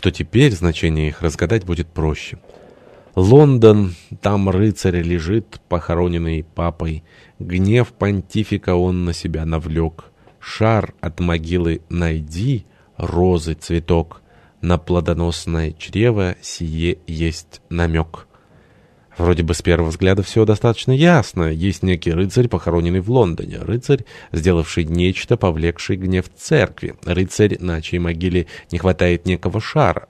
что теперь значение их разгадать будет проще. Лондон, там рыцарь лежит, похороненный папой. Гнев понтифика он на себя навлек. Шар от могилы найди, розы цветок. На плодоносное чрево сие есть намек. Вроде бы с первого взгляда все достаточно ясно. Есть некий рыцарь, похороненный в Лондоне. Рыцарь, сделавший нечто, повлекший гнев церкви. Рыцарь, на чьей могиле не хватает некого шара.